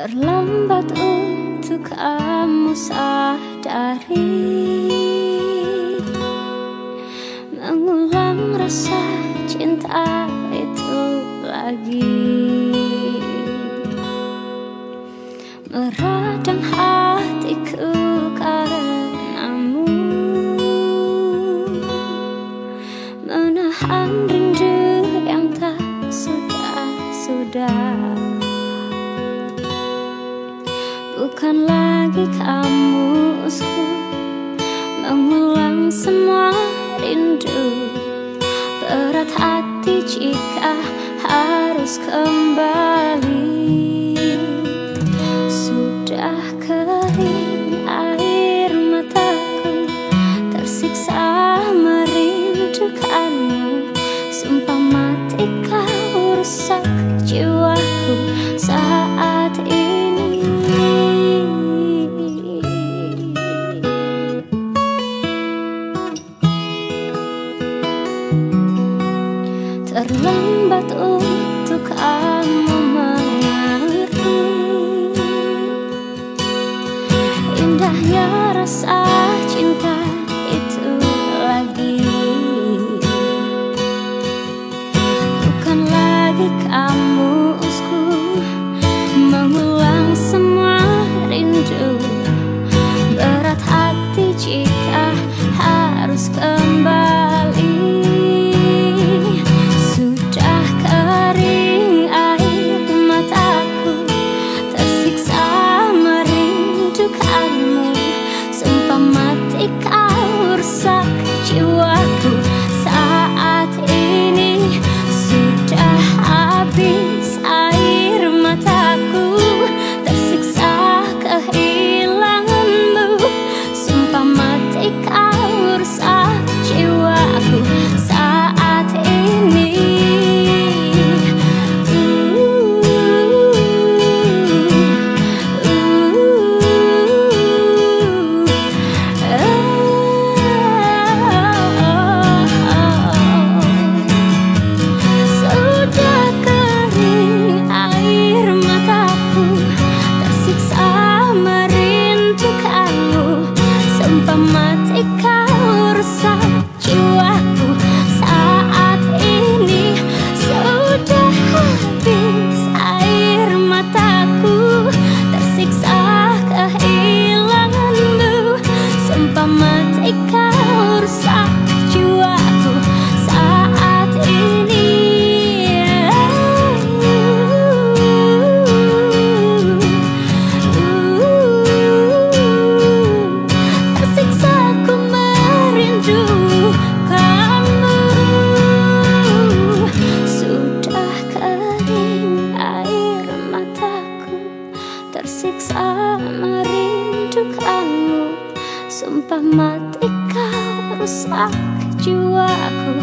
Terlambat untuk kamu sadari. Mengulang rasa cinta kembali. Sudah kering air mataku Tersiksa merindukanmu. Sumpah mati kau rusak jiwaku saat ini. Terlambat untuk kamu mengerti Indahnya rasa cinta Sumpah mati kau rusak jiwaku